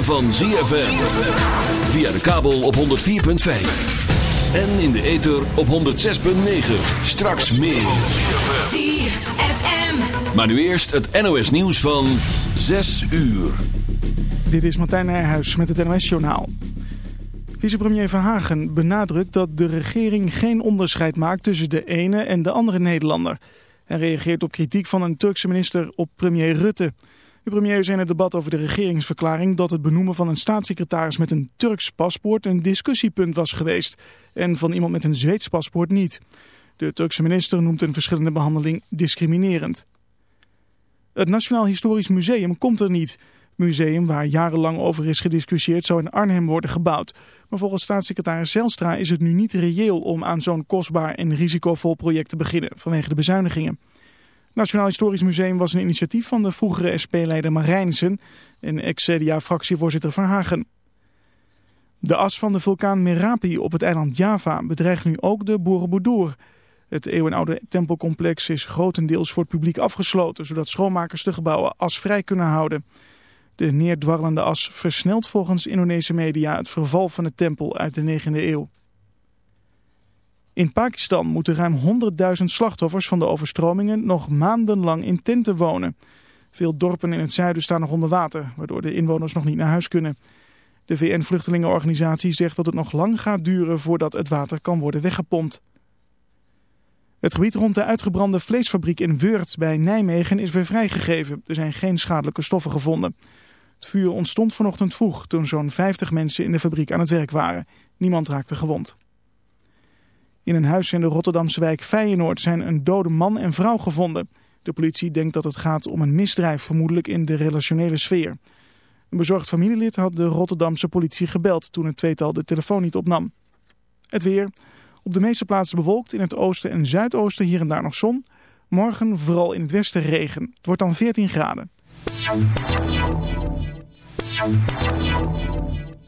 ritme van ZFM. Via de kabel op 104.5. En in de ether op 106.9. Straks meer. ZFM. Maar nu eerst het NOS nieuws van 6 uur. Dit is Martijn Nijhuis met het NOS-journaal. Vicepremier Verhagen benadrukt dat de regering geen onderscheid maakt tussen de ene en de andere Nederlander. Hij reageert op kritiek van een Turkse minister op premier Rutte. De premier zei in het debat over de regeringsverklaring dat het benoemen van een staatssecretaris met een Turks paspoort een discussiepunt was geweest en van iemand met een Zweeds paspoort niet. De Turkse minister noemt een verschillende behandeling discriminerend. Het Nationaal Historisch Museum komt er niet. Het museum waar jarenlang over is gediscussieerd zou in Arnhem worden gebouwd. Maar volgens staatssecretaris Zelstra is het nu niet reëel om aan zo'n kostbaar en risicovol project te beginnen vanwege de bezuinigingen. Nationaal Historisch Museum was een initiatief van de vroegere SP-leider Marijnissen en ex-CDA-fractievoorzitter Verhagen. De as van de vulkaan Merapi op het eiland Java bedreigt nu ook de Borobudur. Het eeuwenoude tempelcomplex is grotendeels voor het publiek afgesloten, zodat schoonmakers de gebouwen asvrij kunnen houden. De neerdwarrelende as versnelt volgens Indonesische media het verval van de tempel uit de 9e eeuw. In Pakistan moeten ruim 100.000 slachtoffers van de overstromingen nog maandenlang in tenten wonen. Veel dorpen in het zuiden staan nog onder water, waardoor de inwoners nog niet naar huis kunnen. De VN-vluchtelingenorganisatie zegt dat het nog lang gaat duren voordat het water kan worden weggepompt. Het gebied rond de uitgebrande vleesfabriek in Weurt bij Nijmegen is weer vrijgegeven. Er zijn geen schadelijke stoffen gevonden. Het vuur ontstond vanochtend vroeg toen zo'n 50 mensen in de fabriek aan het werk waren. Niemand raakte gewond. In een huis in de Rotterdamse wijk Feyenoord zijn een dode man en vrouw gevonden. De politie denkt dat het gaat om een misdrijf, vermoedelijk in de relationele sfeer. Een bezorgd familielid had de Rotterdamse politie gebeld toen het tweetal de telefoon niet opnam. Het weer. Op de meeste plaatsen bewolkt, in het oosten en zuidoosten hier en daar nog zon. Morgen vooral in het westen regen. Het wordt dan 14 graden.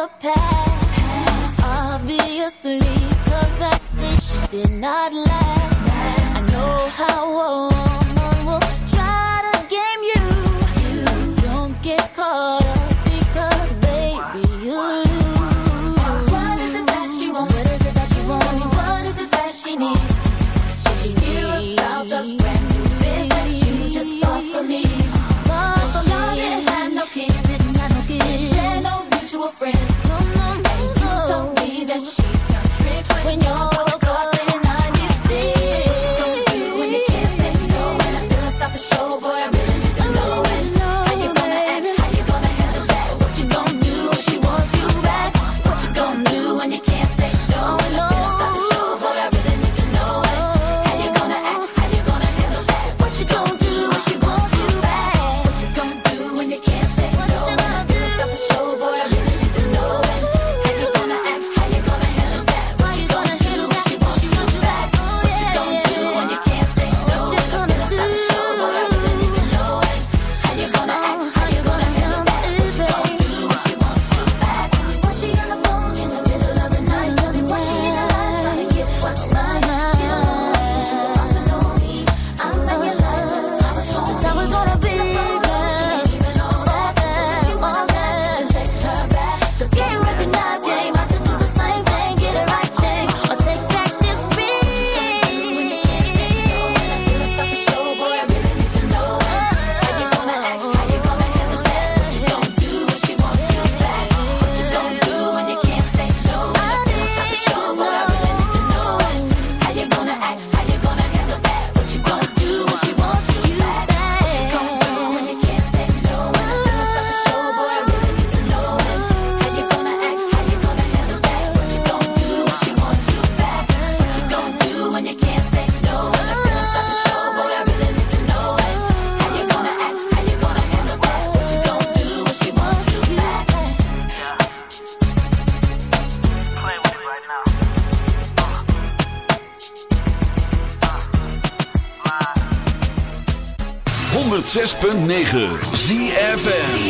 the past. Obviously, cause that dish did not last. I know how old. 106.9 ZFN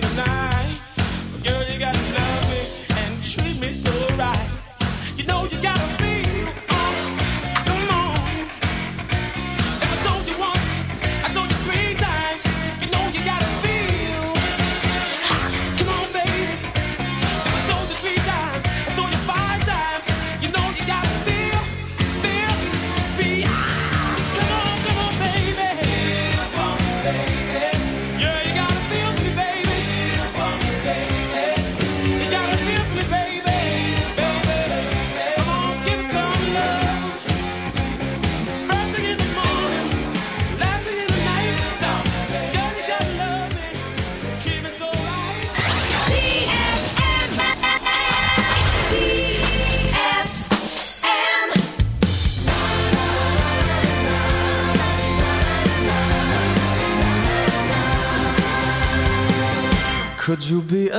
the tonight.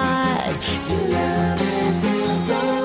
God. You love me so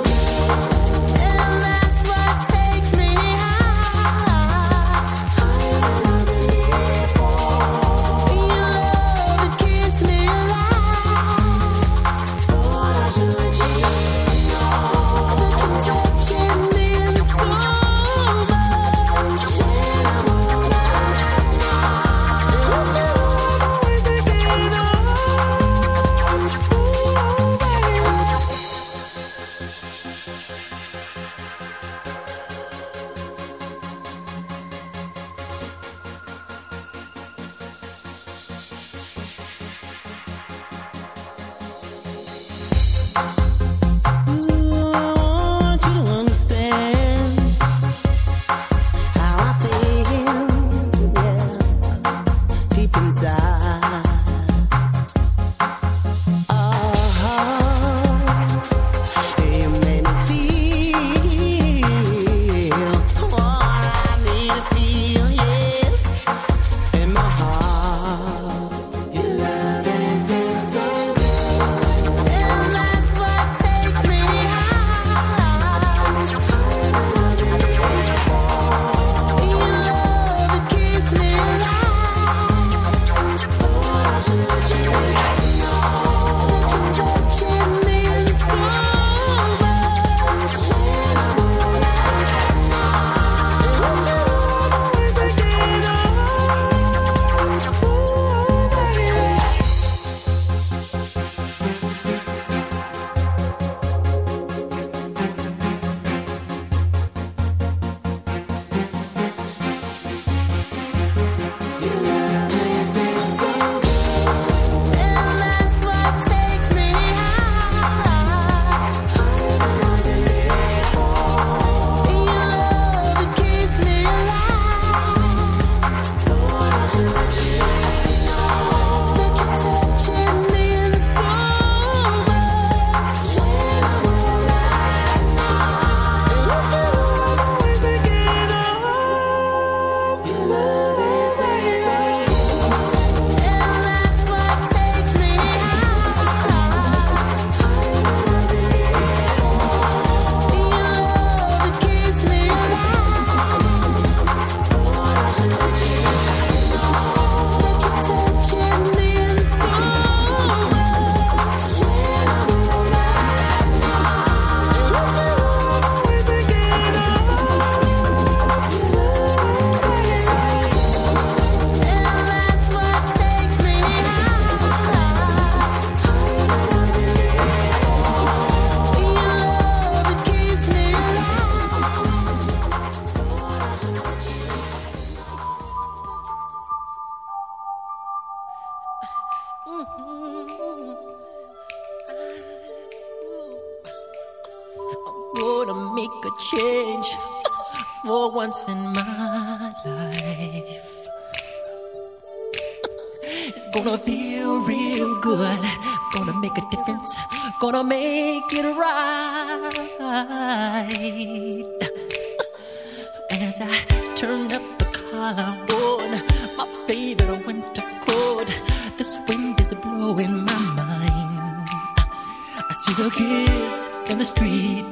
see the kids in the street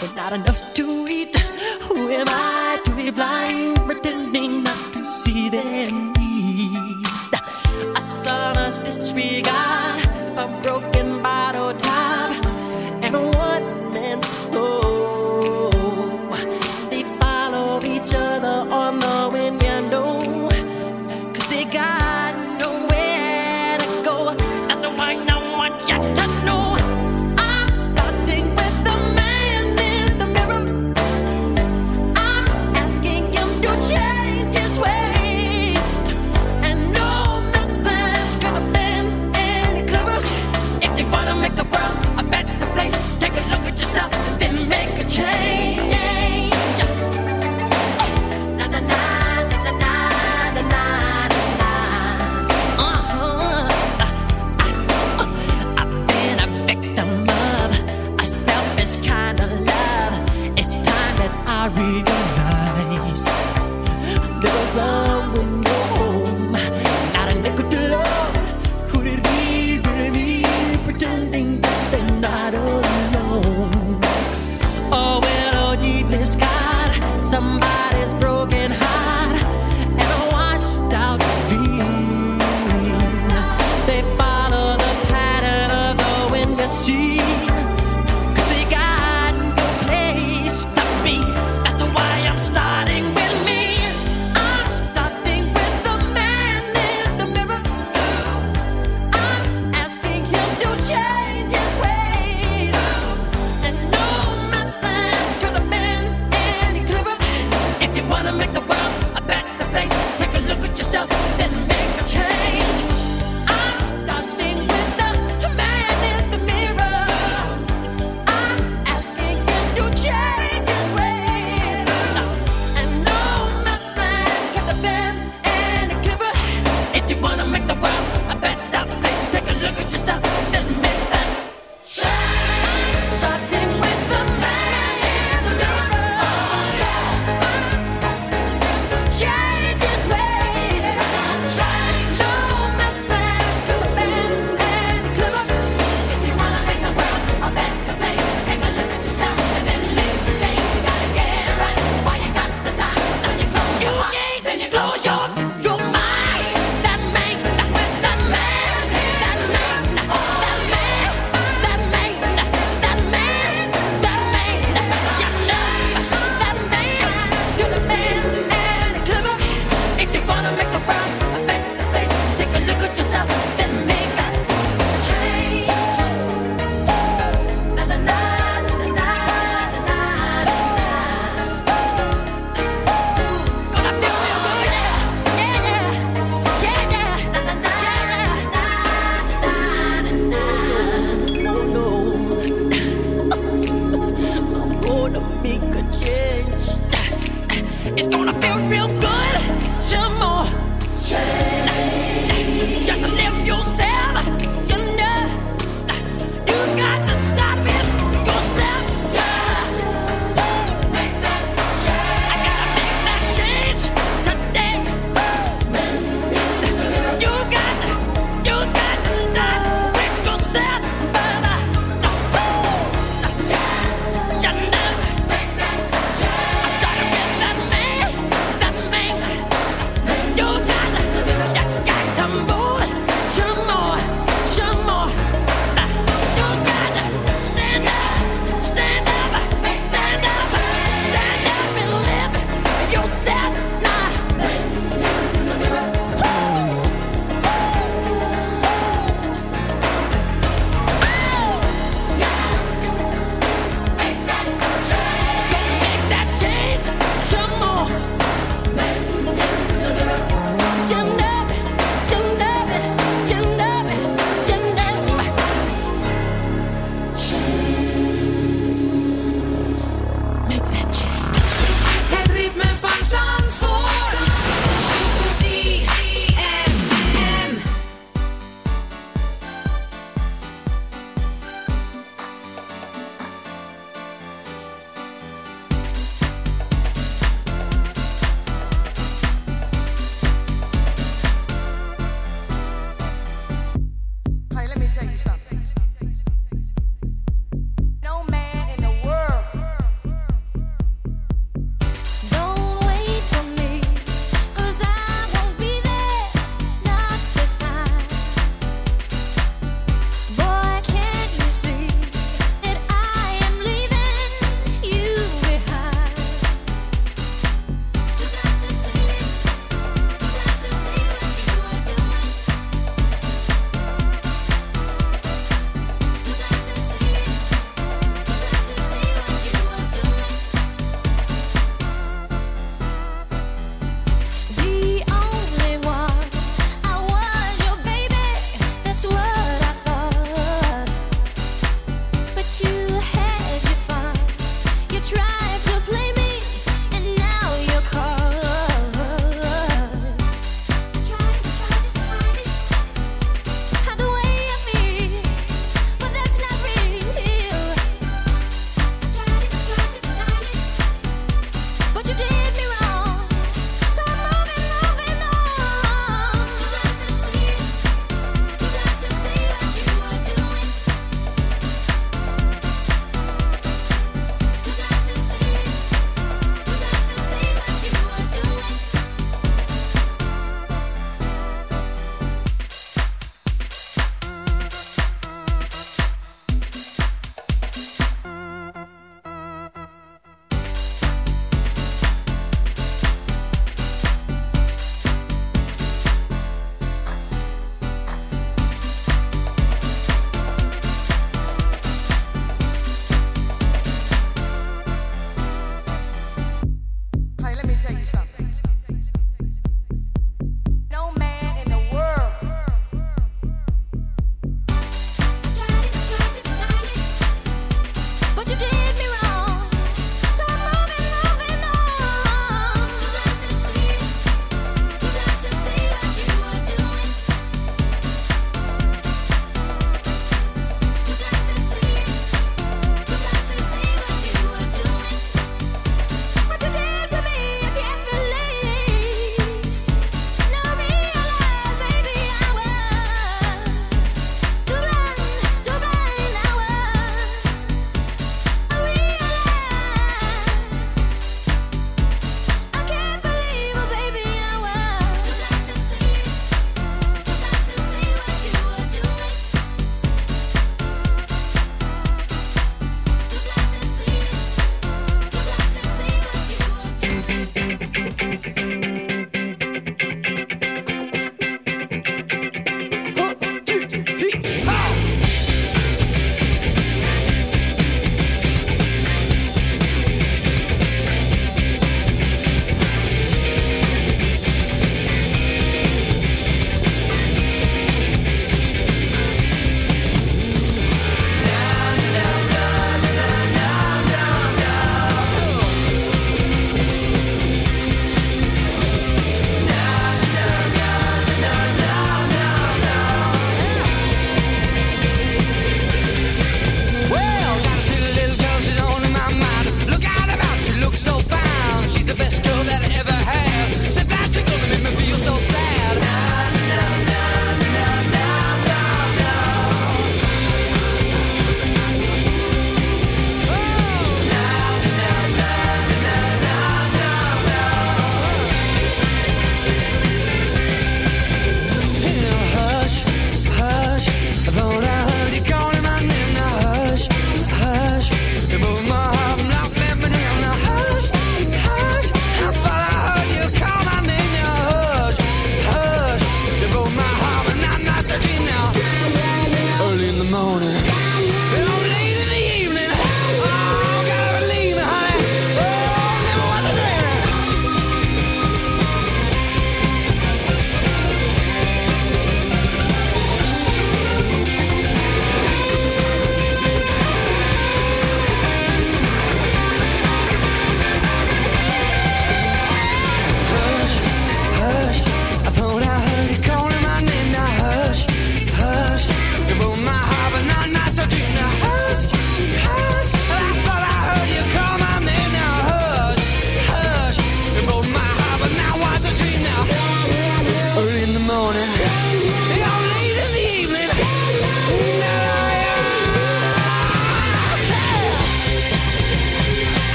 with not enough to eat. Who am I to be blind, pretending not to see them?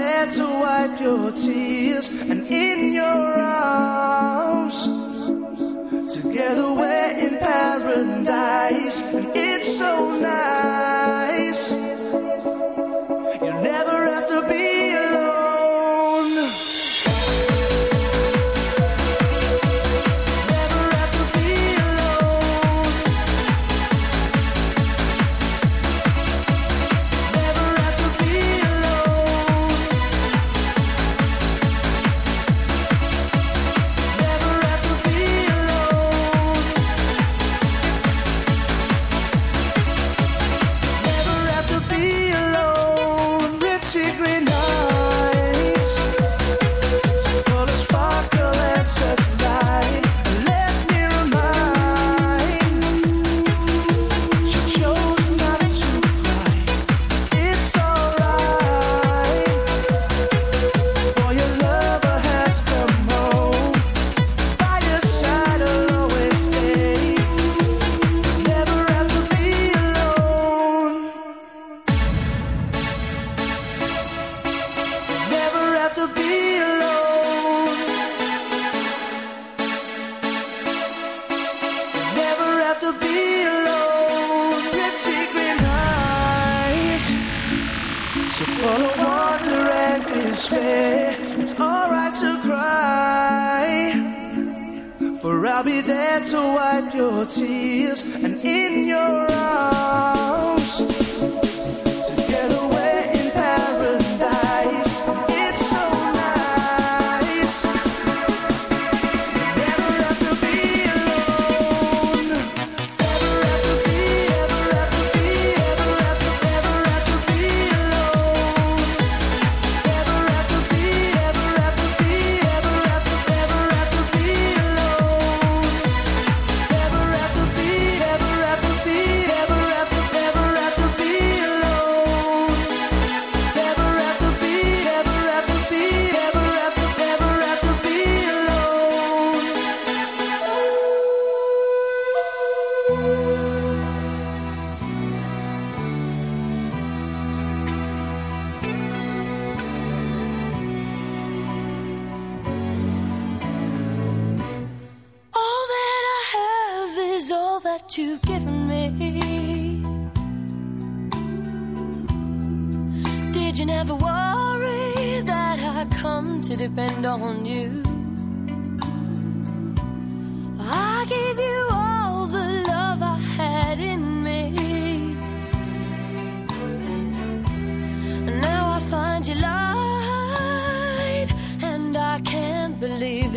that's